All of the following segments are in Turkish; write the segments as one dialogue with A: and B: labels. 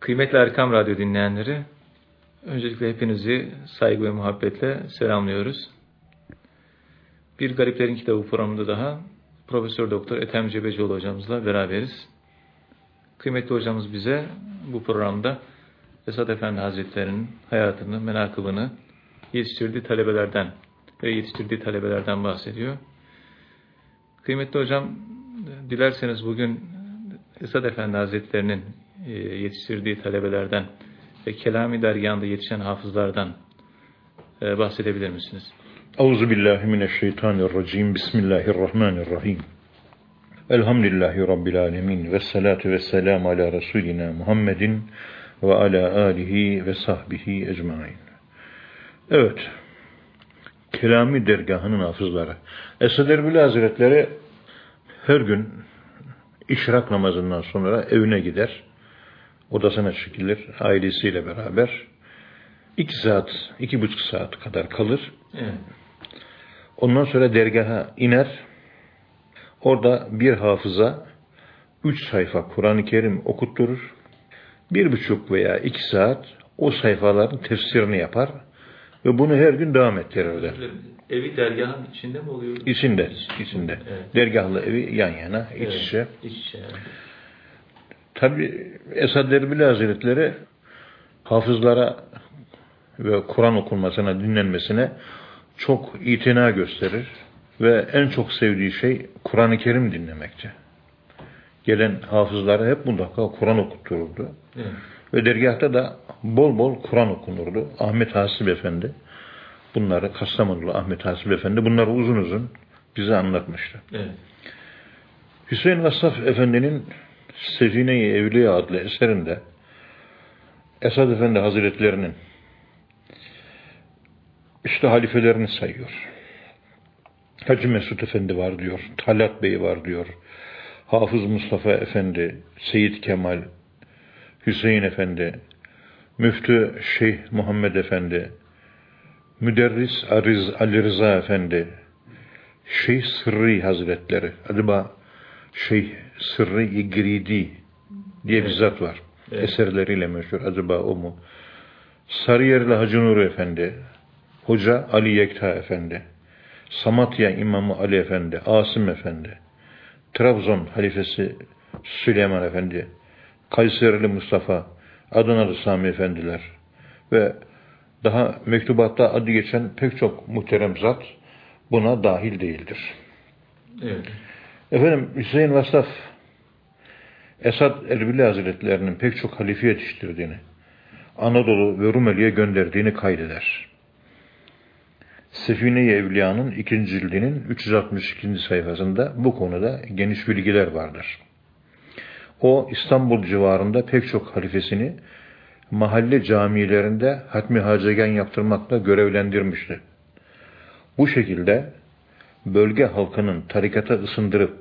A: Kıymetli Erkam Radyo dinleyenleri, öncelikle hepinizi saygı ve muhabbetle selamlıyoruz. Bir Gariplerin Kitabı programında daha Profesör Doktor Ethem Cebecioğlu hocamızla beraberiz. Kıymetli hocamız bize bu programda Esad Efendi Hazretleri'nin hayatını, menakıbını, yetiştirdiği talebelerden ve yetiştirdiği talebelerden bahsediyor. Kıymetli hocam, dilerseniz bugün Esad Efendi Hazretleri'nin yetiştirdiği talebelerden ve Kelami Dergahı'nda yetişen hafızlardan e, bahsedebilir misiniz?
B: Euzu billahi mineşşeytanirracim. Bismillahirrahmanirrahim. Elhamdülillahi rabbil alamin ve salatu vesselam ala resulina Muhammedin ve ala alihi ve sahbihi ecmaîn. Evet. Kelami dergahının hafızları. Esad Erbil Hazretleri her gün işrak namazından sonra evine gider. Odasına çekilir ailesiyle beraber. iki saat, iki buçuk saat kadar kalır.
A: Evet.
B: Ondan sonra dergaha iner. Orada bir hafıza üç sayfa Kur'an-ı Kerim okutturur. Bir buçuk veya iki saat o sayfaların tefsirini yapar ve bunu her gün devam ettirirler.
A: Evi dergahın içinde mi oluyor?
B: İçinde, içinde.
A: Evet.
B: Dergahla evi yan yana, iç
A: Evet,
B: içe.
A: İç içe.
B: Tabi Esad Erbil Hazretleri hafızlara ve Kur'an okunmasına, dinlenmesine çok itina gösterir ve en çok sevdiği şey Kur'an-ı Kerim dinlemekti. Gelen hafızlara hep mutlaka Kur'an okuttururdu.
A: Evet.
B: Ve dergahta da bol bol Kur'an okunurdu. Ahmet Hasip Efendi, bunları Kastamonulu Ahmet Hasip Efendi bunları uzun uzun bize anlatmıştı.
A: Evet.
B: Hüseyin Vassaf Efendi'nin Sefine-i Evliya adlı eserinde Esad Efendi Hazretlerinin işte halifelerini sayıyor. Hacı Mesut Efendi var diyor, Talat Bey var diyor, Hafız Mustafa Efendi, Seyit Kemal, Hüseyin Efendi, Müftü Şeyh Muhammed Efendi, Müderris Ariz, Ali Rıza Efendi, Şeyh Sırrı Hazretleri, acaba Şeyh Sırrı İgridi diye bir zat var.
A: Evet.
B: Eserleriyle meşhur. Acaba o mu? Sarıyerli Hacı Nuri Efendi, Hoca Ali Yekta Efendi, Samatya İmamı Ali Efendi, Asım Efendi, Trabzon Halifesi Süleyman Efendi, Kayserili Mustafa, Adanalı Sami Efendiler ve daha mektubatta adı geçen pek çok muhterem zat buna dahil değildir.
A: Evet.
B: Efendim Hüseyin Vasaf Esad Erbili Hazretlerinin pek çok halife yetiştirdiğini, Anadolu ve Rumeli'ye gönderdiğini kaydeder. Sefine-i Evliya'nın ikinci cildinin 362. sayfasında bu konuda geniş bilgiler vardır. O İstanbul civarında pek çok halifesini mahalle camilerinde hatmi hacegen yaptırmakla görevlendirmişti. Bu şekilde bölge halkının tarikata ısındırıp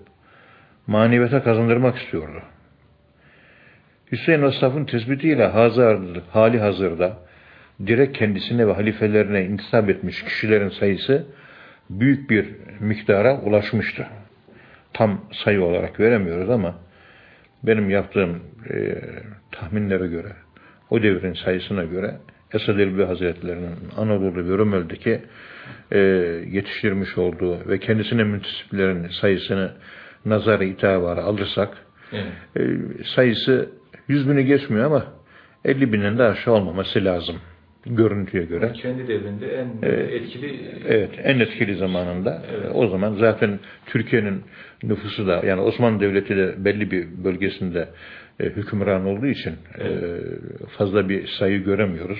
B: maneviyata kazandırmak istiyordu. Hüseyin Vasaf'ın tespitiyle hazır, hali hazırda direkt kendisine ve halifelerine intisap etmiş kişilerin sayısı büyük bir miktara ulaşmıştı. Tam sayı olarak veremiyoruz ama benim yaptığım e, tahminlere göre, o devrin sayısına göre Esad Elbi Hazretleri'nin Anadolu ve Rumeli'deki e, yetiştirmiş olduğu ve kendisine müntesiplerin sayısını nazarı itibarı alırsak
A: Evet.
B: e, sayısı 100 bini geçmiyor ama 50 binin de aşağı olmaması lazım görüntüye göre.
A: Kendi devrinde en etkili
B: Evet, en etkili zamanında.
A: Evet.
B: O zaman zaten Türkiye'nin nüfusu da yani Osmanlı Devleti de belli bir bölgesinde e, hükümran olduğu için e, fazla bir sayı göremiyoruz.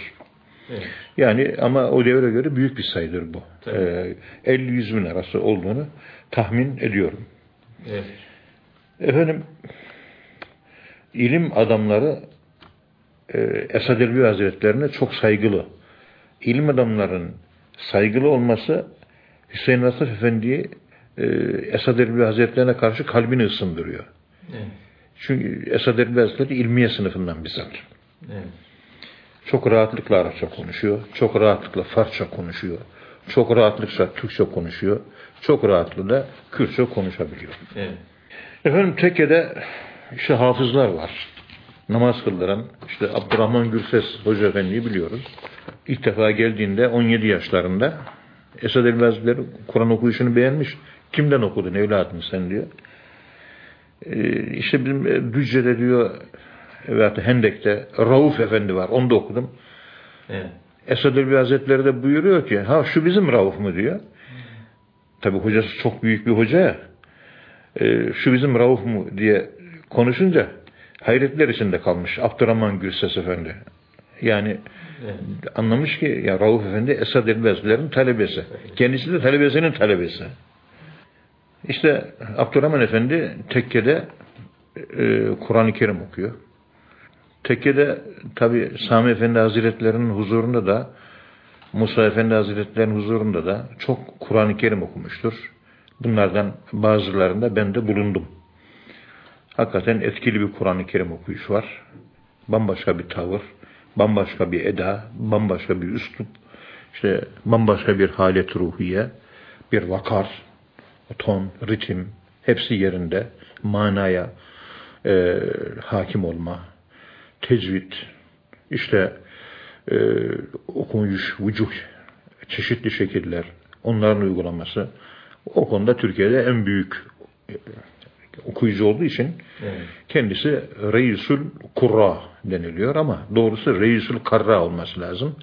A: evet.
B: Yani ama o devre göre büyük bir sayıdır bu.
A: Tabii.
B: E, 50-100 bin arası olduğunu tahmin ediyorum.
A: Evet.
B: Efendim ilim adamları e, Esad Elbi Hazretlerine çok saygılı. İlim adamların saygılı olması Hüseyin Vasaf Efendi'yi e, Esad Elbi Hazretlerine karşı kalbini ısındırıyor.
A: Evet.
B: Çünkü Esad Elbi Hazretleri ilmiye sınıfından bir zat.
A: Evet.
B: Çok rahatlıkla Arapça konuşuyor. Çok rahatlıkla Farsça konuşuyor. Çok rahatlıkla Türkçe konuşuyor. Çok rahatlıkla Kürtçe konuşabiliyor.
A: Evet.
B: Efendim tekkede işte hafızlar var. namaz kıldıran işte Abdurrahman Gürses Hoca Efendi'yi biliyoruz. İlk defa geldiğinde 17 yaşlarında Esad Elbazlıları Kur'an okuyuşunu beğenmiş. Kimden okudun evladım sen diyor. Ee, işte bizim e, Düzce'de diyor veyahut da Hendek'te Rauf Efendi var. Onu da okudum.
A: Evet.
B: Esad Elbi Hazretleri de buyuruyor ki ha şu bizim Rauf mu diyor. Tabi hocası çok büyük bir hoca ya. Ee, şu bizim Rauf mu diye konuşunca hayretler içinde kalmış Abdurrahman Gürses Efendi. Yani
A: Evet.
B: anlamış ki ya Rauf Efendi Esad Elbezlilerin talebesi. Kendisi de talebesinin talebesi. İşte Abdurrahman Efendi tekkede e, Kur'an-ı Kerim okuyor. Tekkede tabi Sami Efendi Hazretlerinin huzurunda da Musa Efendi Hazretlerinin huzurunda da çok Kur'an-ı Kerim okumuştur. Bunlardan bazılarında ben de bulundum. Hakikaten etkili bir Kur'an-ı Kerim okuyuş var. Bambaşka bir tavır, bambaşka bir eda, bambaşka bir üslup, işte bambaşka bir halet ruhiye, bir vakar, ton, ritim, hepsi yerinde, manaya e, hakim olma, tecvid, işte e, okuyuş, vücuh, çeşitli şekiller, onların uygulaması. O konuda Türkiye'de en büyük okuyucu olduğu için
A: Evet.
B: kendisi Reisül Kurra deniliyor ama doğrusu Reisül Karra olması lazım.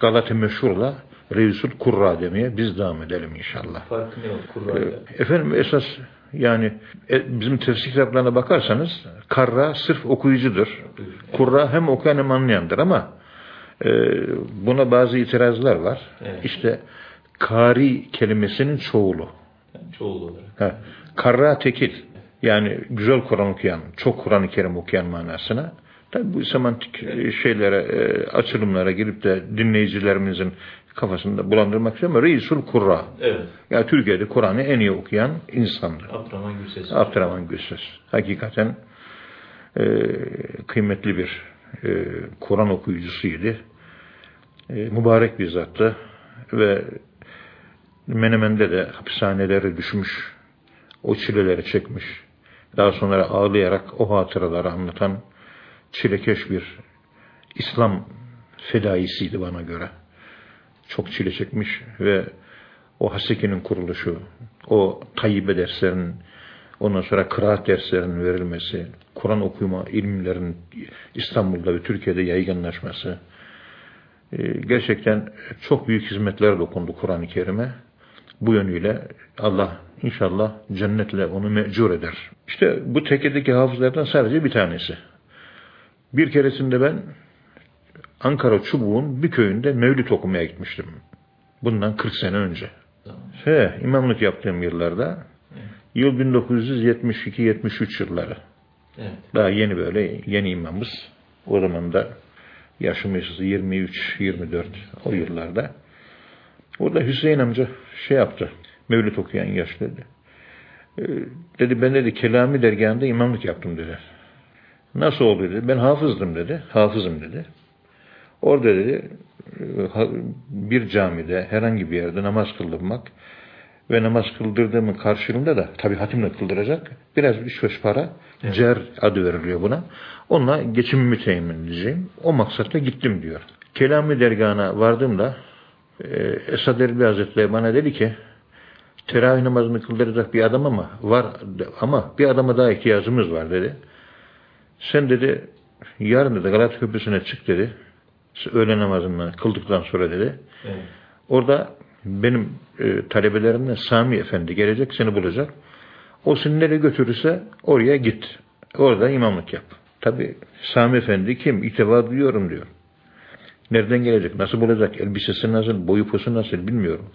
B: Galata meşhurla Reisül Kurra demeye biz devam edelim inşallah.
A: Farkı ne o Kur'an'da?
B: Efendim esas yani e, bizim tefsir kitaplarına bakarsanız karra sırf okuyucudur. Kurra hem okuyan hem anlayandır ama e, buna bazı itirazlar var.
A: Evet.
B: İşte kari kelimesinin çoğulu.
A: Yani çoğul olarak.
B: Ha, karra tekil. Yani güzel Kur'an okuyan, çok Kur'an-ı Kerim okuyan manasına. Tabi bu semantik e, şeylere, e, açılımlara girip de dinleyicilerimizin kafasında bulandırmak istiyorum ama Reisul Kurra.
A: Evet.
B: Yani Türkiye'de Kur'an'ı en iyi okuyan insandır.
A: Abdurrahman Gürses.
B: Abdurrahman Gülsüz. Hakikaten e, kıymetli bir e, Kur'an okuyucusuydu. E, mübarek bir zattı ve Menemen'de de hapishanelere düşmüş, o çileleri çekmiş. Daha sonra ağlayarak o hatıraları anlatan çilekeş bir İslam fedaisiydi bana göre. Çok çile çekmiş ve o Haseki'nin kuruluşu, o Tayyibe derslerinin, ondan sonra kıraat derslerinin verilmesi, Kur'an okuma ilimlerin İstanbul'da ve Türkiye'de yaygınlaşması, e, gerçekten çok büyük hizmetler dokundu Kur'an-ı Kerim'e. Bu yönüyle Allah inşallah cennetle onu mecur eder. İşte bu tekedeki hafızlardan sadece bir tanesi. Bir keresinde ben Ankara Çubuğ'un bir köyünde mevlüt okumaya gitmiştim. Bundan 40 sene önce.
A: Tamam.
B: He, imamlık yaptığım yıllarda yıl 1972-73 yılları.
A: Evet.
B: Daha yeni böyle yeni imamız. O zaman da yaşımız 23-24 o yıllarda. Orada Hüseyin amca şey yaptı. Mevlüt okuyan yaşlı dedi. Ee, dedi ben dedi Kelami dergahında imamlık yaptım dedi. Nasıl oldu dedi. Ben hafızdım dedi. Hafızım dedi. Orada dedi e, bir camide herhangi bir yerde namaz kıldırmak ve namaz kıldırdığımın karşılığında da tabi hatimle kıldıracak biraz üç beş para cer adı veriliyor buna. Onunla geçimimi temin edeceğim. O maksatla gittim diyor. Kelami dergahına vardığımda e, Esad Erbil Hazretleri bana dedi ki teravih namazını kıldıracak bir adam ama var ama bir adama daha ihtiyacımız var dedi. Sen dedi yarın dedi Galata Köprüsü'ne çık dedi. Öğle namazını kıldıktan sonra dedi.
A: Evet.
B: Orada benim e, talebelerimden Sami Efendi gelecek seni bulacak. O seni nereye götürürse oraya git. Orada imamlık yap. Tabi Sami Efendi kim? İlk defa duyuyorum diyor. Nereden gelecek? Nasıl bulacak? Elbisesi nasıl? Boyu posu nasıl? Bilmiyorum.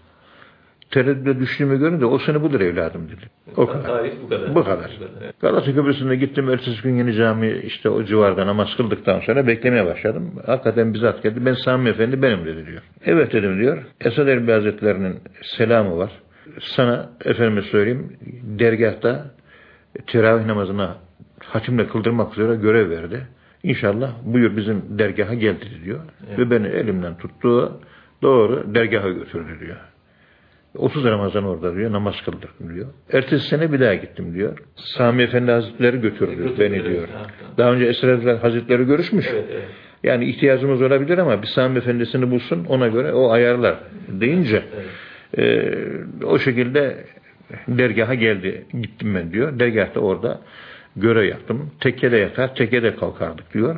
B: Tereddüde düştüğümü görünce o seni bulur evladım dedi. O kadar.
A: Tarih bu kadar.
B: Bu kadar. Galata Köprüsü'nde gittim. Ertesi gün yeni cami işte o civarda namaz kıldıktan sonra beklemeye başladım. Hakikaten bizzat geldi. Ben Sami Efendi benim dedi diyor. Evet dedim diyor. Esad Erbil Hazretleri'nin selamı var. Sana efendime söyleyeyim dergahta teravih namazına hatimle kıldırmak üzere görev verdi. İnşallah buyur bizim dergaha gel dedi diyor.
A: Evet.
B: Ve beni elimden tuttu. Doğru dergaha götürdü diyor. 30 Ramazan orada diyor namaz kıldırdım diyor. Ertesi sene bir daha gittim diyor. Sami Efendi Hazretleri götürdü
A: Götürdü,
B: beni
A: evet,
B: diyor.
A: evet, evet.
B: Daha önce Esra Hazretleri görüşmüş.
A: Evet, evet.
B: Yani ihtiyacımız olabilir ama bir Sami Efendisini bulsun ona göre o ayarlar deyince e, o şekilde dergaha geldi. Gittim ben diyor. Dergahta orada görev yaptım. Tekkede yatar, tekkede kalkardık diyor.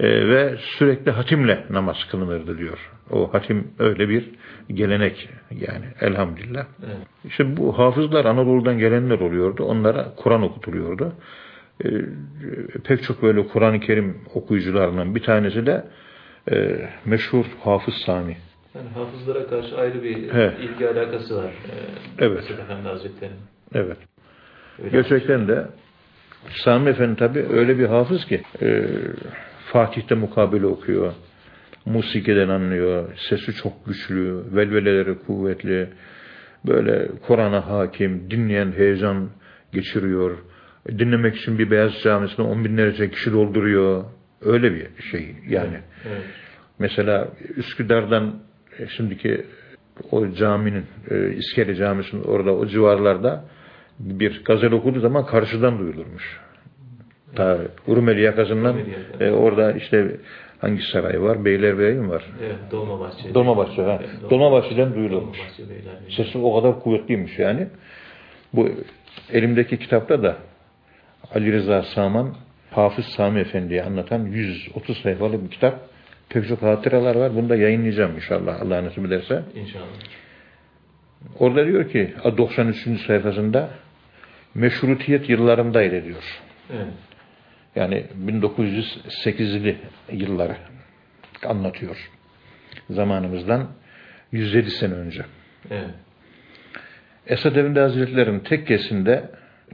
B: E, ve sürekli hatimle namaz kılınırdı diyor. O hatim öyle bir gelenek yani elhamdülillah.
A: Evet.
B: İşte bu hafızlar Anadolu'dan gelenler oluyordu. Onlara Kur'an okutuluyordu. Ee, pek çok böyle Kur'an-ı Kerim okuyucularından bir tanesi de e, meşhur Hafız Sami.
A: Yani hafızlara karşı ayrı bir
B: He.
A: ilgi alakası var. Ee,
B: Evet.
A: Efendi Hazretleri'nin.
B: Evet.
A: Öyle.
B: Gerçekten de Sami Efendi tabi öyle bir hafız ki e, Fatih'te mukabele okuyor. Musikiden anlıyor. Sesi çok güçlü. Velveleleri kuvvetli. Böyle Kur'an'a hakim. Dinleyen heyecan geçiriyor. Dinlemek için bir Beyaz Camisi'ne on binlerce kişi dolduruyor. Öyle bir şey yani.
A: Evet.
B: Mesela Üsküdar'dan e, şimdiki o caminin, e, İskele Camisi'nin orada o civarlarda bir gazel okuduğu zaman karşıdan duyulurmuş. Ta Urmeli yakasından e, orada işte hangi saray var? Beylerbeyi mi var?
A: Evet, Dolmabahçe.
B: Dolmabahçe ha.
A: Evet,
B: Dolmabahçe'den duyulurmuş.
A: Dolmabahçe.
B: Sesi o kadar kuvvetliymiş yani. Bu elimdeki kitapta da Ali Rıza Saman Hafız Sami Efendi'yi anlatan 130 sayfalı bir kitap. Pek çok hatıralar var. Bunu da yayınlayacağım inşallah Allah nasip ederse.
A: İnşallah.
B: Orada diyor ki 93. sayfasında meşrutiyet yıllarındaydı diyor.
A: Evet.
B: Yani 1908'li yılları anlatıyor. Zamanımızdan 107 sene önce.
A: Evet.
B: Esad Efendi Hazretleri'nin tekkesinde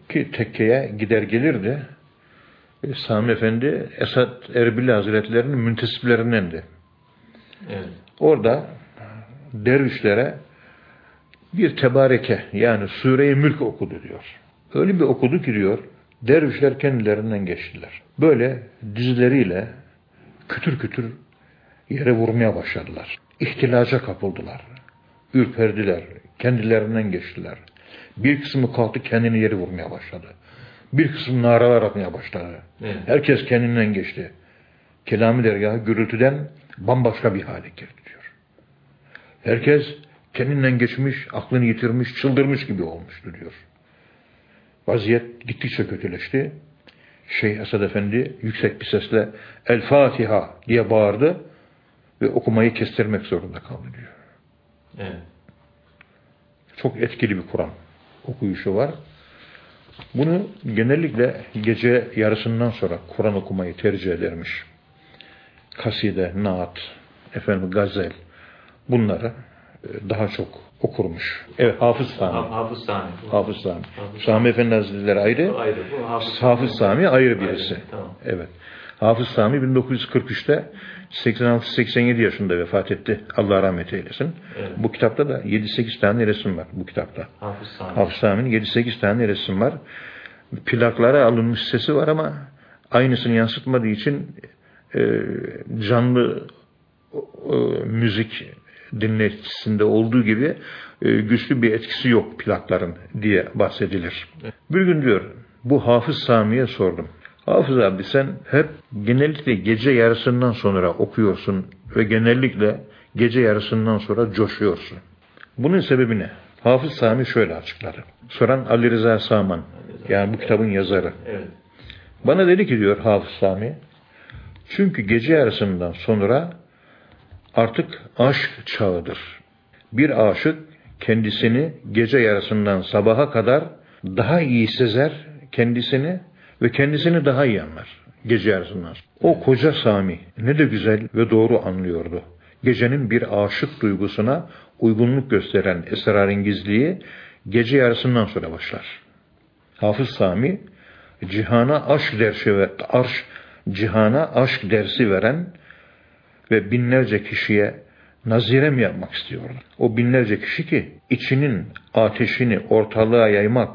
B: ki tekkeye gider gelirdi. e, Sami Efendi Esad Erbil Hazretleri'nin müntesiplerindendi.
A: Evet.
B: Orada dervişlere bir tebareke yani Sure-i Mülk okudu diyor. Öyle bir okudu ki diyor dervişler kendilerinden geçtiler. Böyle dizleriyle kütür kütür yere vurmaya başladılar. İhtilaca kapıldılar. Ürperdiler. Kendilerinden geçtiler. Bir kısmı kalktı kendini yere vurmaya başladı. Bir kısmı naralar atmaya başladı.
A: Evet.
B: Herkes kendinden geçti. Kelami dergahı gürültüden bambaşka bir hale girdi diyor. Herkes kendinden geçmiş, aklını yitirmiş, çıldırmış gibi olmuştu diyor. Vaziyet gittikçe kötüleşti. Şeyh Esad Efendi yüksek bir sesle El Fatiha diye bağırdı ve okumayı kestirmek zorunda kaldı diyor.
A: Evet.
B: Çok etkili bir Kur'an okuyuşu var. Bunu genellikle gece yarısından sonra Kur'an okumayı tercih edermiş. Kaside, naat, efendim gazel bunları daha çok okurmuş. Evet Hafız Sami.
A: Ha- Hafız Sami.
B: Hafız Sami.
A: Hafız
B: Sami Efendi Hazretleri ayrı.
A: Bu ayrı. Bu Hafız,
B: Hafız Sami ayrı birisi.
A: Ayrı, tamam.
B: Evet. Hafız Sami 1943'te 86-87 yaşında vefat etti. Allah rahmet eylesin.
A: Evet.
B: Bu kitapta da 7-8 tane resim var bu kitapta.
A: Hafız Sami.
B: Hafız Sami'nin 7-8 tane resim var. Plaklara alınmış sesi var ama aynısını yansıtmadığı için e, canlı e, müzik dinleticisinde olduğu gibi e, güçlü bir etkisi yok plakların diye bahsedilir. Bir gün diyor bu Hafız Sami'ye sordum. Hafız abi sen hep genellikle gece yarısından sonra okuyorsun ve genellikle gece yarısından sonra coşuyorsun. Bunun sebebi ne? Hafız Sami şöyle açıkladı. Soran Ali Rıza Saman. Yani bu kitabın yazarı.
A: Evet.
B: Bana dedi ki diyor Hafız Sami, çünkü gece yarısından sonra artık aşk çağıdır. Bir aşık kendisini gece yarısından sabaha kadar daha iyi sezer kendisini ve kendisini daha iyi anlar gece yarısından. O koca Sami ne de güzel ve doğru anlıyordu. Gecenin bir aşık duygusuna uygunluk gösteren esrarengizliği gece yarısından sonra başlar. Hafız Sami cihana aşk dersi ve arş cihana aşk dersi veren ve binlerce kişiye nazire mi yapmak istiyordu? O binlerce kişi ki içinin ateşini ortalığa yaymak,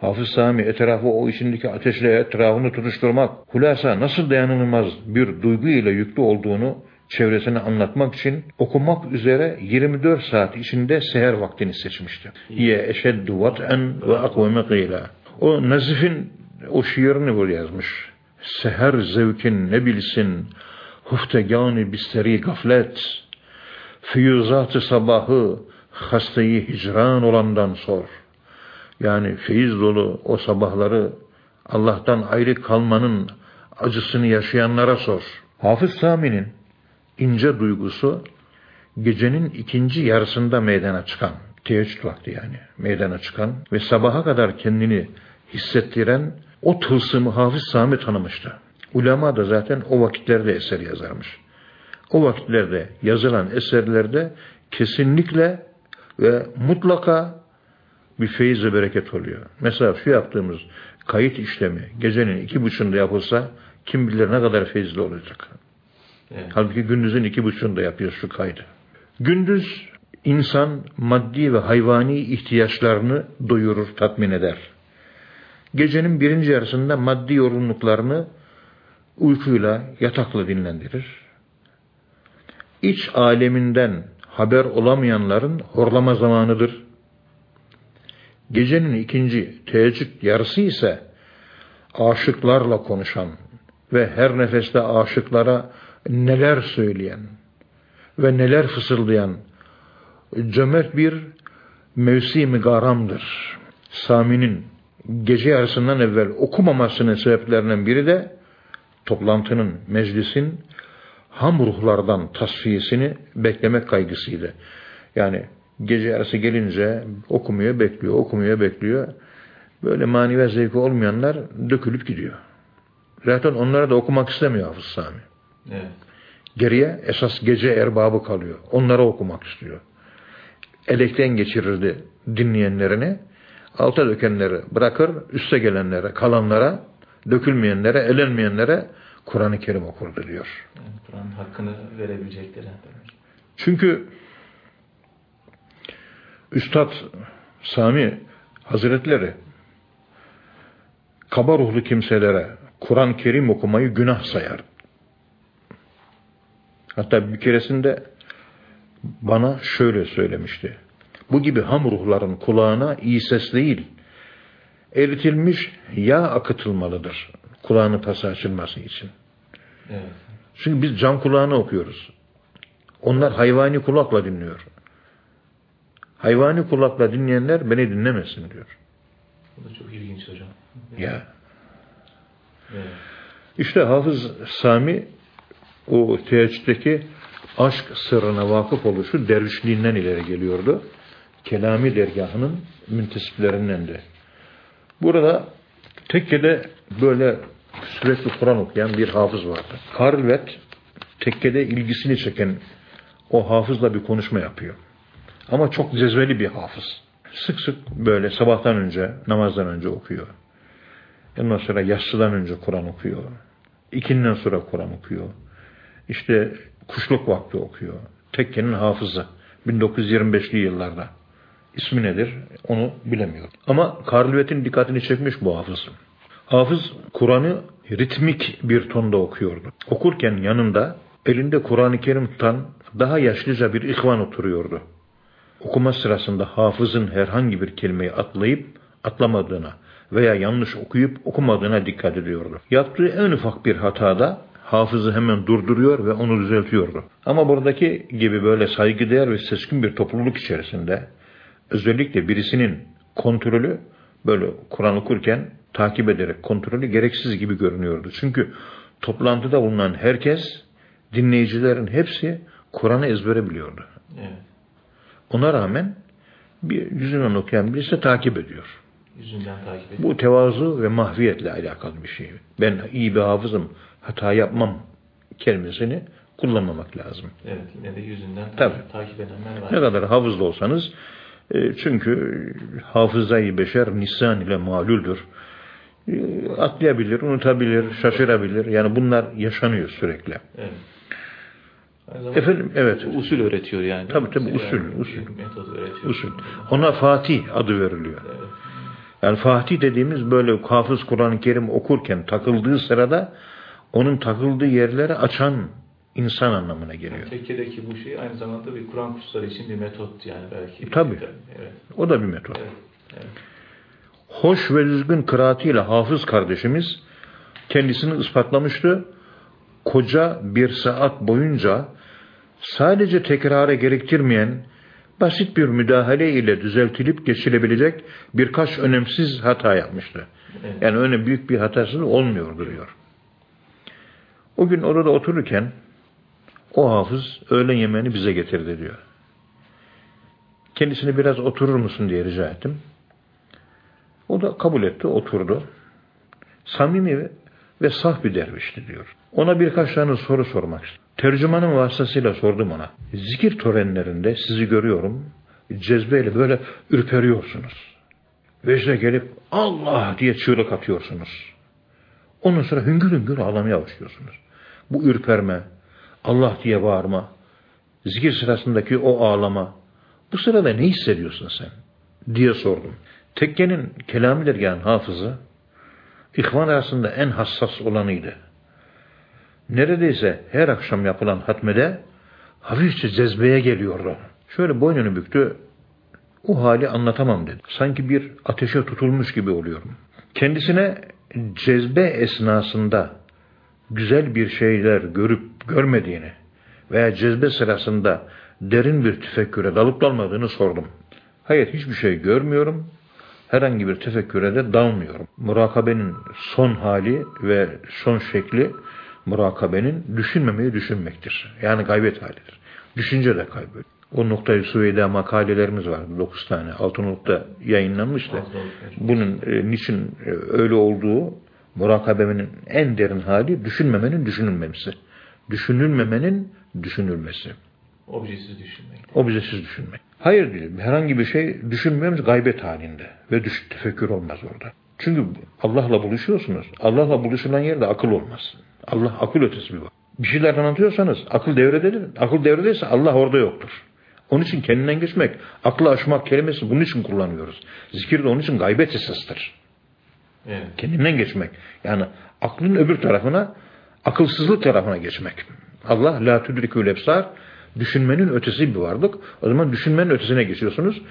B: Hafız Sami etrafı o içindeki ateşle etrafını tutuşturmak, hulasa nasıl dayanılmaz bir duygu ile yüklü olduğunu çevresine anlatmak için okumak üzere 24 saat içinde seher vaktini seçmişti. Ye eşeddu vat'en ve akveme gıyla. O Nazif'in o şiirini böyle yazmış. Seher zevkin ne bilsin, huftegani bisteri gaflet, füyüzat sabahı, hastayı hicran olandan sor. Yani feyiz dolu o sabahları Allah'tan ayrı kalmanın acısını yaşayanlara sor. Hafız Sami'nin ince duygusu gecenin ikinci yarısında meydana çıkan, teheccüd vakti yani meydana çıkan ve sabaha kadar kendini hissettiren o tılsımı Hafız Sami tanımıştı. Ulema da zaten o vakitlerde eser yazarmış. O vakitlerde yazılan eserlerde kesinlikle ve mutlaka bir feyiz ve bereket oluyor. Mesela şu yaptığımız kayıt işlemi gecenin iki buçuğunda yapılsa kim bilir ne kadar feyizli olacak. Evet. Halbuki gündüzün iki buçuğunda yapıyor şu kaydı. Gündüz insan maddi ve hayvani ihtiyaçlarını doyurur, tatmin eder. Gecenin birinci yarısında maddi yorgunluklarını uykuyla, yatakla dinlendirir. İç aleminden haber olamayanların horlama zamanıdır. Gecenin ikinci teheccüd yarısı ise aşıklarla konuşan ve her nefeste aşıklara neler söyleyen ve neler fısıldayan cömert bir mevsimi garamdır. Sami'nin gece yarısından evvel okumamasının sebeplerinden biri de toplantının, meclisin ham ruhlardan tasfiyesini beklemek kaygısıydı. Yani gece yarısı gelince okumuyor, bekliyor, okumuyor, bekliyor. Böyle manevi zevki olmayanlar dökülüp gidiyor. Zaten onlara da okumak istemiyor Hafız Sami. Evet. Geriye esas gece erbabı kalıyor. Onlara okumak istiyor. Elekten geçirirdi dinleyenlerini. Alta dökenleri bırakır, üste gelenlere, kalanlara, dökülmeyenlere, elenmeyenlere Kur'an-ı Kerim okurdu diyor.
A: Yani Kur'an'ın hakkını verebilecekleri.
B: Çünkü Üstad Sami Hazretleri kaba ruhlu kimselere Kur'an-ı Kerim okumayı günah sayar. Hatta bir keresinde bana şöyle söylemişti. Bu gibi ham ruhların kulağına iyi ses değil, eritilmiş yağ akıtılmalıdır. Kulağını tası açılması için. Evet. Çünkü biz cam kulağını okuyoruz. Onlar hayvani kulakla dinliyor. Hayvani kulakla dinleyenler beni dinlemesin diyor.
A: Bu da çok ilginç hocam.
B: Ya. Evet. İşte Hafız Sami o teheccüddeki aşk sırrına vakıf oluşu dervişliğinden ileri geliyordu. Kelami dergahının müntesiplerinden de. Burada tekkede böyle sürekli Kur'an okuyan bir hafız vardı. Karlvet tekkede ilgisini çeken o hafızla bir konuşma yapıyor. Ama çok cezveli bir hafız. Sık sık böyle sabahtan önce, namazdan önce okuyor. Ondan sonra yatsıdan önce Kur'an okuyor. İkinden sonra Kur'an okuyor. İşte kuşluk vakti okuyor. Tekkenin hafızı. 1925'li yıllarda. İsmi nedir? Onu bilemiyor. Ama Karlvet'in dikkatini çekmiş bu hafız. Hafız Kur'an'ı ritmik bir tonda okuyordu. Okurken yanında elinde Kur'an-ı Kerim tutan daha yaşlıca bir ihvan oturuyordu. Okuma sırasında hafızın herhangi bir kelimeyi atlayıp atlamadığına veya yanlış okuyup okumadığına dikkat ediyordu. Yaptığı en ufak bir hatada hafızı hemen durduruyor ve onu düzeltiyordu. Ama buradaki gibi böyle saygıdeğer ve seçkin bir topluluk içerisinde özellikle birisinin kontrolü böyle Kur'an okurken takip ederek kontrolü gereksiz gibi görünüyordu. Çünkü toplantıda bulunan herkes, dinleyicilerin hepsi Kur'an'ı ezbere biliyordu. Evet. Ona rağmen bir yüzünden okuyan birisi takip ediyor.
A: Yüzünden takip ediyor.
B: Bu tevazu ve mahviyetle alakalı bir şey. Ben iyi bir hafızım, hata yapmam kelimesini kullanmamak lazım.
A: Evet, yine de yüzünden Tabii. takip edenler var.
B: Ne kadar hafızlı olsanız, e, çünkü hafızayı beşer nisan ile maluldur. E, atlayabilir, unutabilir, şaşırabilir. Yani bunlar yaşanıyor sürekli. Evet.
A: Efendim, evet. Usul öğretiyor yani.
B: Tabii tabii usul. Yani, usul. Öğretiyor. Usul. Ona Fatih adı veriliyor. Evet. Yani Fatih dediğimiz böyle hafız Kur'an-ı Kerim okurken takıldığı sırada onun takıldığı yerleri açan insan anlamına geliyor.
A: Yani tekkedeki bu şey aynı zamanda bir Kur'an kursları için bir metot yani belki.
B: Tabii.
A: Evet.
B: O da bir metot.
A: Evet. evet.
B: Hoş ve düzgün kıraatiyle hafız kardeşimiz kendisini ispatlamıştı. Koca bir saat boyunca sadece tekrara gerektirmeyen basit bir müdahale ile düzeltilip geçilebilecek birkaç önemsiz hata yapmıştı. Yani öyle büyük bir hatası olmuyordu diyor. O gün orada otururken o hafız öğlen yemeğini bize getirdi diyor. Kendisine biraz oturur musun diye rica ettim. O da kabul etti, oturdu. Samimi ve, saf bir dervişti diyor. Ona birkaç tane soru sormak istedim. Tercümanın vasıtasıyla sordum ona. Zikir törenlerinde sizi görüyorum. Cezbeyle böyle ürperiyorsunuz. Vecde gelip Allah diye çığlık atıyorsunuz. Ondan sonra hüngür hüngür ağlamaya başlıyorsunuz. Bu ürperme, Allah diye bağırma, zikir sırasındaki o ağlama, bu sırada ne hissediyorsun sen? diye sordum. Tekkenin kelam dergahın hafızı, ihvan arasında en hassas olanıydı. Neredeyse her akşam yapılan hatmede hafifçe cezbeye geliyordu. Şöyle boynunu büktü, o hali anlatamam dedi. Sanki bir ateşe tutulmuş gibi oluyorum. Kendisine cezbe esnasında güzel bir şeyler görüp görmediğini veya cezbe sırasında derin bir tefekküre dalıp dalmadığını sordum. Hayır hiçbir şey görmüyorum. Herhangi bir tefekküre de dalmıyorum. Murakabenin son hali ve son şekli murakabenin düşünmemeyi düşünmektir. Yani gaybet halidir. Düşünce de kaybediyor. O noktayı Süveyda makalelerimiz vardı. Dokuz tane. Altınoluk'ta yayınlanmış da. Bunun e, niçin e, öyle olduğu murakabemenin en derin hali düşünmemenin düşünülmemesi. Düşünülmemenin düşünülmesi.
A: Objesiz düşünmek.
B: Objesiz düşünmek. Hayır diyor. Herhangi bir şey düşünmüyoruz gaybet halinde. Ve düş, tefekkür olmaz orada. Çünkü Allah'la buluşuyorsunuz. Allah'la buluşulan yerde akıl olmaz. Allah akıl ötesi bir var. Bir şeyler anlatıyorsanız akıl devrededir. Akıl devredeyse Allah orada yoktur. Onun için kendinden geçmek, aklı aşmak kelimesi bunun için kullanıyoruz. Zikir de onun için gaybet esastır.
A: Evet.
B: Kendinden geçmek. Yani aklın öbür tarafına, akılsızlık tarafına geçmek. Allah la tudrikül ebsar düşünmenin ötesi bir varlık. O zaman düşünmenin ötesine geçiyorsunuz.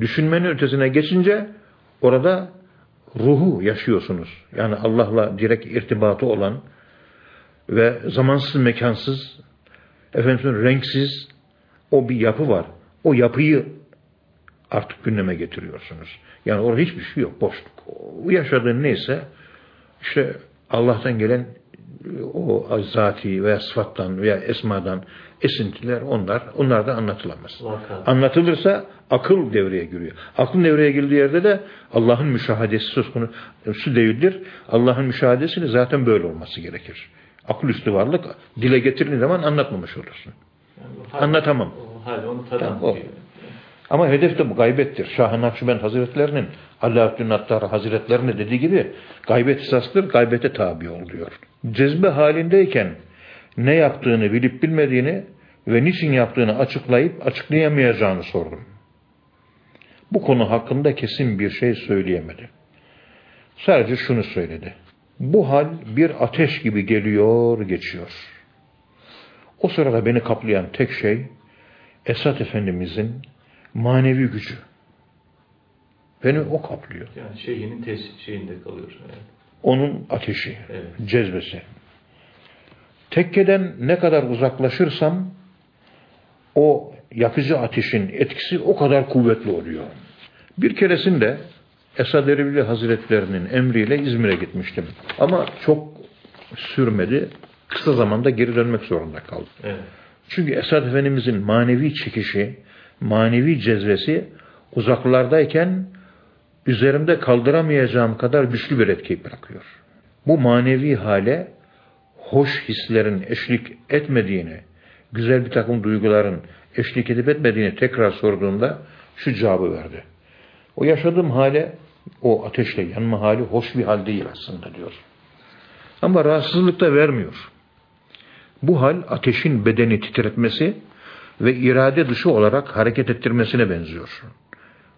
B: Düşünmenin ötesine geçince orada ruhu yaşıyorsunuz. Yani Allah'la direkt irtibatı olan ve zamansız mekansız efendim renksiz o bir yapı var. O yapıyı artık gündeme getiriyorsunuz. Yani orada hiçbir şey yok. Boşluk. O yaşadığın neyse işte Allah'tan gelen o zati veya sıfattan veya esmadan esintiler onlar. Onlar da anlatılamaz.
A: Vaka.
B: Anlatılırsa akıl devreye giriyor. Aklın devreye girdiği yerde de Allah'ın müşahadesi söz konusu değildir. Allah'ın müşahadesini zaten böyle olması gerekir. Akıl üstü varlık dile getirildiği zaman anlatmamış olursun.
A: Yani
B: Anlatamam.
A: Onu.
B: Tamam, o. Ama hedef de bu gaybettir. Şah-ı Nakşibend Hazretlerinin Alaaddin Attar Hazretlerinin dediği gibi gaybet esastır, gaybete tabi ol diyor. Cezbe halindeyken ne yaptığını bilip bilmediğini ve niçin yaptığını açıklayıp açıklayamayacağını sordum. Bu konu hakkında kesin bir şey söyleyemedi. Sadece şunu söyledi. Bu hal bir ateş gibi geliyor, geçiyor. O sırada beni kaplayan tek şey Esat Efendimizin manevi gücü. Beni o kaplıyor.
A: Yani şeyhinin tes şeyinde kalıyor. Evet.
B: Onun ateşi,
A: Evet.
B: cezbesi. Tekkeden ne kadar uzaklaşırsam o yakıcı ateşin etkisi o kadar kuvvetli oluyor. Bir keresinde Esad Erbil Hazretlerinin emriyle İzmir'e gitmiştim. Ama çok sürmedi. Kısa zamanda geri dönmek zorunda kaldım.
A: Evet.
B: Çünkü Esad Efendimizin manevi çekişi, manevi cezvesi uzaklardayken üzerimde kaldıramayacağım kadar güçlü bir etki bırakıyor. Bu manevi hale hoş hislerin eşlik etmediğini, güzel bir takım duyguların eşlik edip etmediğini tekrar sorduğunda şu cevabı verdi. O yaşadığım hale, o ateşle yanma hali hoş bir hal değil aslında diyor. Ama rahatsızlık da vermiyor. Bu hal ateşin bedeni titretmesi ve irade dışı olarak hareket ettirmesine benziyor.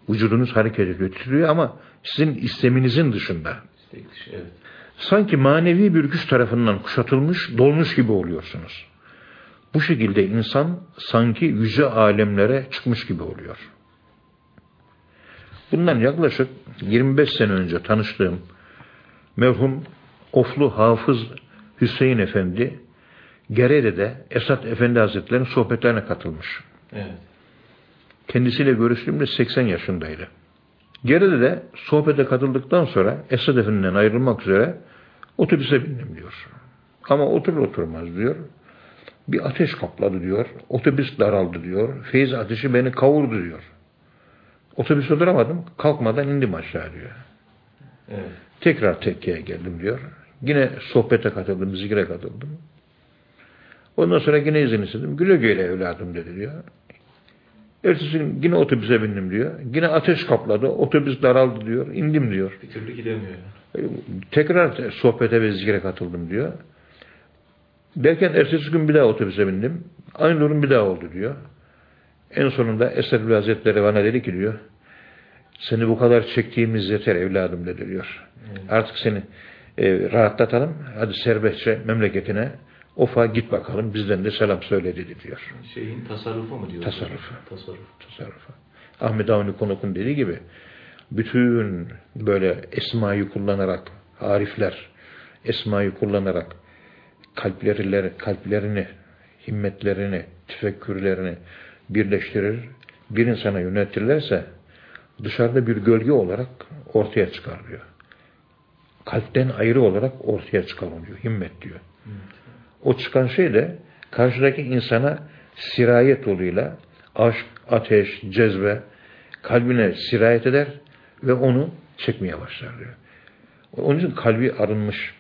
B: Vücudunuz hareket ediyor, titriyor ama sizin isteminizin dışında.
A: İstek dışı, evet.
B: Sanki manevi bir güç tarafından kuşatılmış, dolmuş gibi oluyorsunuz. Bu şekilde insan sanki yüce alemlere çıkmış gibi oluyor. Bundan yaklaşık 25 sene önce tanıştığım merhum Oflu Hafız Hüseyin Efendi Gerede'de Esat Efendi Hazretleri'nin sohbetlerine katılmış.
A: Evet.
B: Kendisiyle görüştüğümde 80 yaşındaydı. Gerede'de sohbete katıldıktan sonra Esat Efendi'den ayrılmak üzere otobüse bindim diyor. Ama otur oturmaz diyor. Bir ateş kapladı diyor. Otobüs daraldı diyor. Feyiz ateşi beni kavurdu diyor. Otobüste duramadım. Kalkmadan indim aşağı diyor.
A: Evet.
B: Tekrar tekkeye geldim diyor. Yine sohbete katıldım, zikre katıldım. Ondan sonra yine izin istedim. Güle güle evladım dedi diyor. Ertesi gün yine otobüse bindim diyor. Yine ateş kapladı. Otobüs daraldı diyor. İndim diyor.
A: Bir türlü gidemiyor.
B: Tekrar sohbete ve zikre katıldım diyor. Derken ertesi gün bir daha otobüse bindim. Aynı durum bir daha oldu diyor. En sonunda Eserül Hazretleri bana dedi ki diyor, seni bu kadar çektiğimiz yeter evladım dedi diyor. Artık seni e, rahatlatalım. Hadi serbestçe memleketine Ofa git bakalım bizden de selam söyle dedi diyor.
A: Şeyin tasarrufu mu diyor?
B: Tasarrufu.
A: Tasarruf.
B: Tasarrufu. Ahmet Avni Konuk'un dediği gibi bütün böyle esmayı kullanarak arifler esmayı kullanarak kalpleri, kalplerini, himmetlerini, tefekkürlerini birleştirir, bir insana yöneltirlerse dışarıda bir gölge olarak ortaya çıkar diyor. Kalpten ayrı olarak ortaya çıkar oluyor. Himmet diyor. O çıkan şey de karşıdaki insana sirayet yoluyla aşk, ateş, cezbe kalbine sirayet eder ve onu çekmeye başlar diyor. Onun için kalbi arınmış,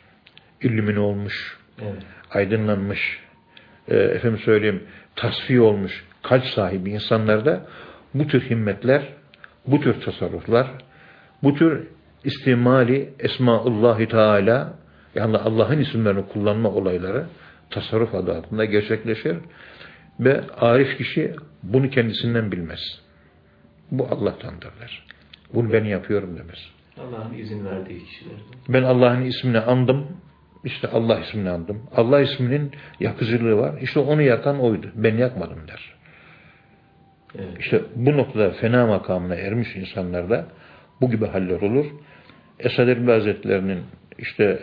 B: illümine olmuş,
A: Evet.
B: aydınlanmış, e, efendim söyleyeyim tasfiye olmuş kalp sahibi insanlarda bu tür himmetler, bu tür tasarruflar, bu tür istimali esmaullahi teala yani Allah'ın isimlerini kullanma olayları tasarruf adı altında gerçekleşir ve arif kişi bunu kendisinden bilmez. Bu Allah'tandır der. Bunu ben yapıyorum demez.
A: Allah'ın izin verdiği kişiler.
B: Ben Allah'ın ismini andım. İşte Allah ismini andım. Allah isminin yakıcılığı var. İşte onu yakan oydu. Ben yakmadım der.
A: Evet.
B: İşte bu noktada fena makamına ermiş insanlarda bu gibi haller olur. Esad Erbil Hazretleri'nin işte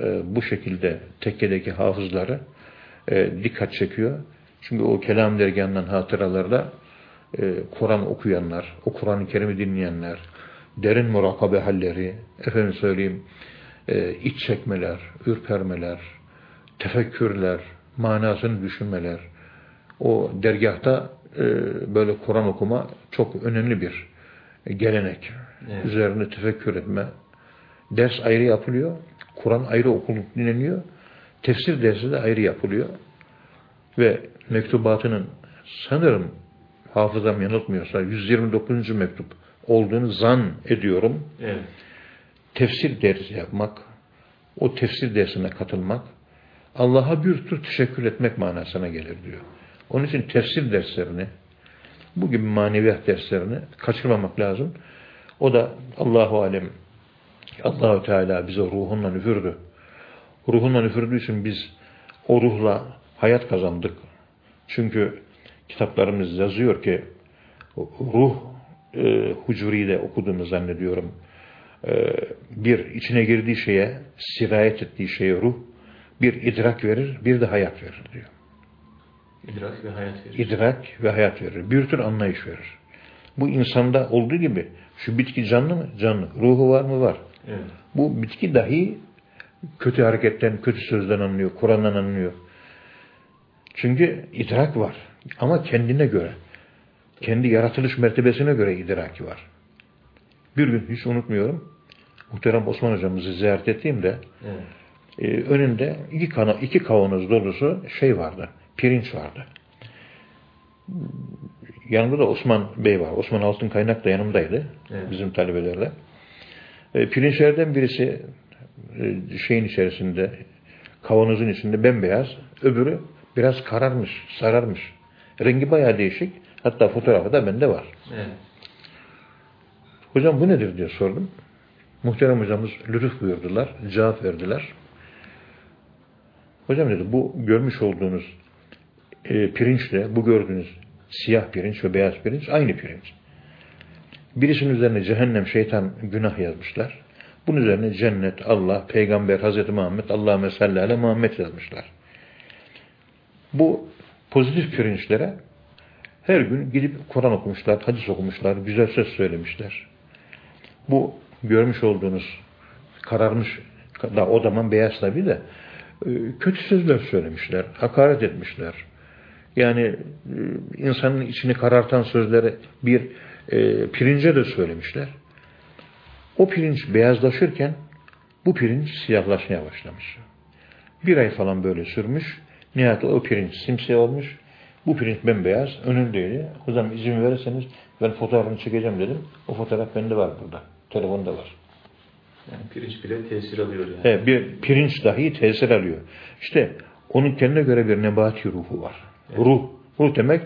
B: e, bu şekilde tekkedeki hafızları e, dikkat çekiyor. Çünkü o kelam dergahından hatıralarda e, Kur'an okuyanlar, o Kur'an-ı Kerim'i dinleyenler, derin murakabe halleri, efendim söyleyeyim, e, iç çekmeler, ürpermeler, tefekkürler, manasını düşünmeler, o dergahta e, böyle Kur'an okuma çok önemli bir gelenek.
A: Evet.
B: Üzerine tefekkür etme. Ders ayrı yapılıyor. Kur'an ayrı okulup dinleniyor. Tefsir dersi de ayrı yapılıyor. Ve mektubatının sanırım hafızam yanıltmıyorsa 129. mektup olduğunu zan ediyorum.
A: Evet.
B: Tefsir dersi yapmak, o tefsir dersine katılmak, Allah'a bir tür teşekkür etmek manasına gelir diyor. Onun için tefsir derslerini, bu gibi maneviyat derslerini kaçırmamak lazım. O da Allahu alem Allahu Teala bize ruhunla üfürdü. Ruhunla üfürdüğü için biz o ruhla hayat kazandık. Çünkü kitaplarımız yazıyor ki ruh e, hucuri'de okuduğumu zannediyorum. E, bir içine girdiği şeye, sirayet ettiği şeye ruh bir idrak verir, bir de hayat verir diyor.
A: İdrak ve hayat verir.
B: İdrak ve hayat verir. Bir tür anlayış verir. Bu insanda olduğu gibi şu bitki canlı mı? Canlı. Ruhu var mı? Var.
A: Evet.
B: Bu bitki dahi kötü hareketten, kötü sözden anlıyor, Kur'an'dan anlıyor. Çünkü idrak var. Ama kendine göre. Kendi yaratılış mertebesine göre idraki var. Bir gün hiç unutmuyorum. Muhterem Osman hocamızı ziyaret ettiğimde
A: Evet.
B: e, önünde iki, kana, iki kavanoz dolusu şey vardı. Pirinç vardı. Yanımda da Osman Bey var. Osman Altın Kaynak da yanımdaydı.
A: Evet.
B: Bizim talebelerle. E, pirinçlerden birisi e, şeyin içerisinde kavanozun içinde bembeyaz. Öbürü biraz kararmış, sararmış. Rengi bayağı değişik. Hatta fotoğrafı da bende var.
A: Evet.
B: Hocam bu nedir diye sordum. Muhterem hocamız lütuf buyurdular. Cevap verdiler. Hocam dedi bu görmüş olduğunuz e, pirinçle bu gördüğünüz siyah pirinç ve beyaz pirinç aynı pirinç. Birisinin üzerine cehennem, şeytan günah yazmışlar. Bunun üzerine cennet, Allah, peygamber, Hazreti Muhammed, Allah mesalli ale Muhammed yazmışlar. Bu pozitif pirinçlere her gün gidip Kur'an okumuşlar, hadis okumuşlar, güzel söz söylemişler. Bu görmüş olduğunuz kararmış, da o zaman beyaz tabi de e, kötü sözler söylemişler, hakaret etmişler. Yani e, insanın içini karartan sözleri bir e, pirince de söylemişler. O pirinç beyazlaşırken bu pirinç siyahlaşmaya başlamış. Bir ay falan böyle sürmüş. Nihayet o pirinç simsiyah olmuş. Bu pirinç bembeyaz, önündeydi. Zaman izin verirseniz ben fotoğrafını çekeceğim dedim. O fotoğraf bende var burada. Telefonda var.
A: Yani pirinç bile tesir alıyor yani.
B: Evet, bir pirinç dahi tesir alıyor. İşte onun kendine göre bir nebati ruhu var. Evet. Ruh. Ruh demek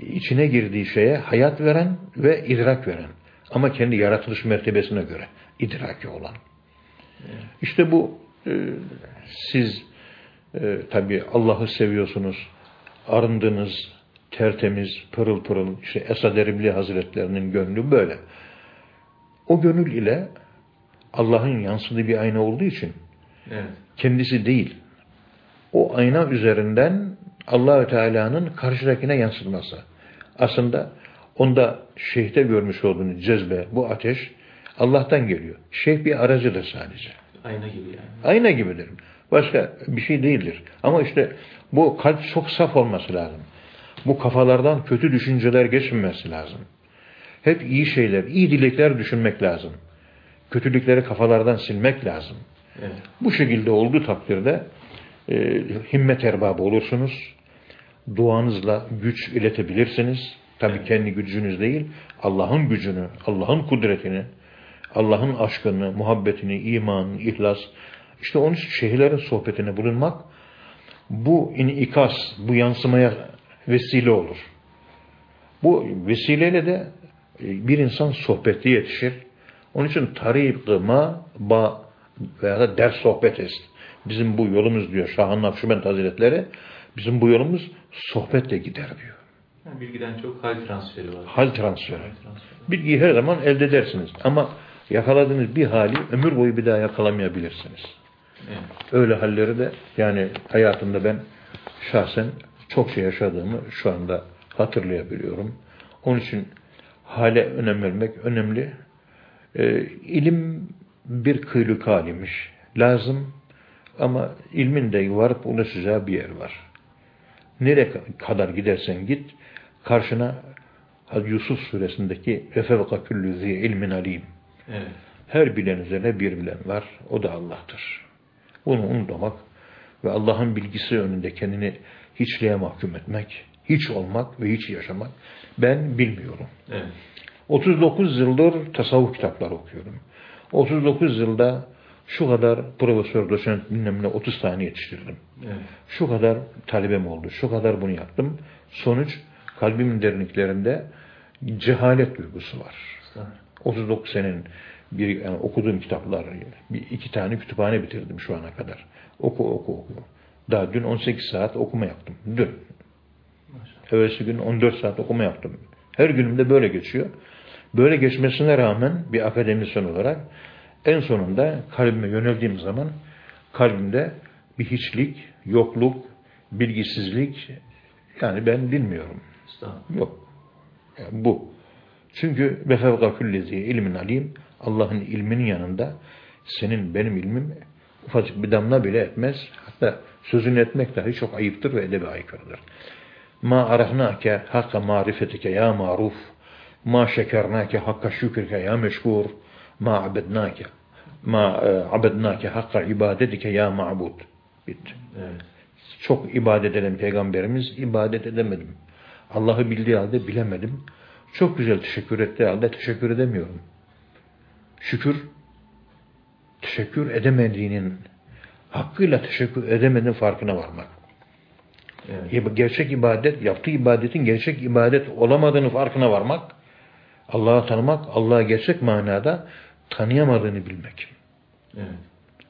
B: içine girdiği şeye hayat veren ve idrak veren. Ama kendi yaratılış mertebesine göre idraki olan. İşte bu e, siz e, tabi Allah'ı seviyorsunuz, arındınız, tertemiz, pırıl pırıl, işte Esad Erbil Hazretlerinin gönlü böyle. O gönül ile Allah'ın yansıdığı bir ayna olduğu için evet. kendisi değil. O ayna üzerinden Allahü Teala'nın karşıdakine yansıtması. Aslında onda şeyhte görmüş olduğunuz cezbe, bu ateş Allah'tan geliyor. Şeyh bir aracıdır sadece.
A: Ayna gibi yani.
B: Ayna gibidir. Başka bir şey değildir. Ama işte bu kalp çok saf olması lazım. Bu kafalardan kötü düşünceler geçmemesi lazım. Hep iyi şeyler, iyi dilekler düşünmek lazım. Kötülükleri kafalardan silmek lazım. Evet. Bu şekilde olduğu takdirde e, himmet erbabı olursunuz. Duanızla güç iletebilirsiniz. Tabii evet. kendi gücünüz değil, Allah'ın gücünü, Allah'ın kudretini, Allah'ın aşkını, muhabbetini, imanını, ihlas. İşte onun için şehirlerin sohbetine bulunmak bu inikas, bu yansımaya vesile olur. Bu vesileyle de e, bir insan sohbetli yetişir. Onun için tarikıma ba veya da ders sohbet est. Bizim bu yolumuz diyor Şahan Nakşibend Hazretleri, bizim bu yolumuz sohbetle gider diyor.
A: Yani bilgiden çok hal transferi var.
B: Hal transferi. Hal transferi. Bilgiyi her zaman elde edersiniz. Ama yakaladığınız bir hali ömür boyu bir daha yakalamayabilirsiniz. Evet. Öyle halleri de yani hayatımda ben şahsen çok şey yaşadığımı şu anda hatırlayabiliyorum. Onun için hale önem vermek önemli. Ee, ilim bir kıyılık halimiş. Lazım ama ilmin de varıp ulaşacağı bir yer var. Nereye kadar gidersen git, karşına Yusuf suresindeki efevka küllü zi ilmin alim. Evet. Her bilen üzerine bir bilen var. O da Allah'tır. Bunu unutmamak ve Allah'ın bilgisi önünde kendini hiçliğe mahkum etmek, hiç olmak ve hiç yaşamak ben bilmiyorum. Evet. 39 yıldır tasavvuf kitapları okuyorum. 39 yılda şu kadar profesör, doçent bilmem ne 30 tane yetiştirdim. Evet. Şu kadar talebem oldu. Şu kadar bunu yaptım. Sonuç kalbimin derinliklerinde cehalet duygusu var. Evet. 39 senenin bir yani okuduğum kitaplar bir iki tane kütüphane bitirdim şu ana kadar. Oku oku oku. Daha dün 18 saat okuma yaptım. Dün. Evvelsi gün 14 saat okuma yaptım. Her günümde böyle geçiyor. Böyle geçmesine rağmen bir akademisyen olarak en sonunda kalbime yöneldiğim zaman kalbimde bir hiçlik, yokluk, bilgisizlik yani ben bilmiyorum. Yok. Yani bu. Çünkü ve fevka küllezi ilmin alim Allah'ın ilminin yanında senin benim ilmim ufacık bir damla bile etmez. Hatta sözünü etmek dahi çok ayıptır ve edebi aykırıdır. Ma arahnake hakka marifetike ya maruf. Ma şekernake hakka şükrike ya meşkur. Ma abednake. Ma e, abednake hakka ibadetike ya ma'bud. Bitti. Evet. Çok ibadet eden peygamberimiz ibadet edemedim. Allah'ı bildiği halde bilemedim. Çok güzel teşekkür ettiği halde teşekkür edemiyorum. Şükür, teşekkür edemediğinin, hakkıyla teşekkür edemediğinin farkına varmak. Evet. Gerçek ibadet, yaptığı ibadetin gerçek ibadet olamadığını farkına varmak, Allah'ı tanımak, Allah'ı gerçek manada tanıyamadığını bilmek. Evet.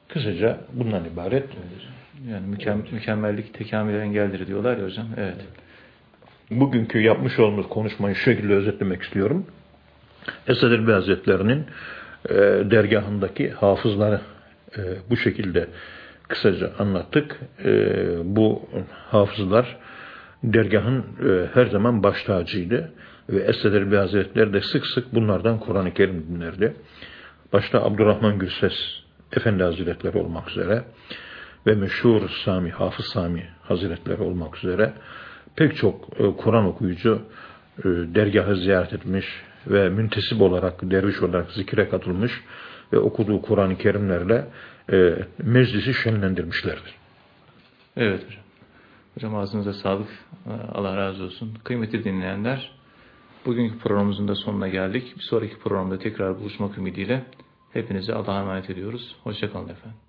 B: Kısaca bundan ibaret. Evet.
A: Yani mükem, mükemmellik tekamül engeldir diyorlar ya hocam. Evet.
B: Bugünkü yapmış olduğumuz konuşmayı şu şekilde özetlemek istiyorum. Esad Erbil Hazretleri'nin e, dergahındaki hafızları e, bu şekilde kısaca anlattık. E, bu hafızlar dergahın e, her zaman baş tacıydı. Ve Esad Erbil Hazretleri de sık sık bunlardan Kur'an-ı Kerim dinlerdi. Başta Abdurrahman Gürses Efendi Hazretleri olmak üzere ve meşhur Sami, Hafız Sami Hazretleri olmak üzere pek çok e, Kur'an okuyucu e, dergahı ziyaret etmiş ve müntesip olarak, derviş olarak zikre katılmış ve okuduğu Kur'an-ı Kerimlerle e, meclisi şenlendirmişlerdir.
A: Evet hocam. Hocam ağzınıza sağlık. Allah razı olsun. Kıymetli dinleyenler, bugünkü programımızın da sonuna geldik. Bir sonraki programda tekrar buluşmak ümidiyle hepinize Allah'a emanet ediyoruz. Hoşçakalın efendim.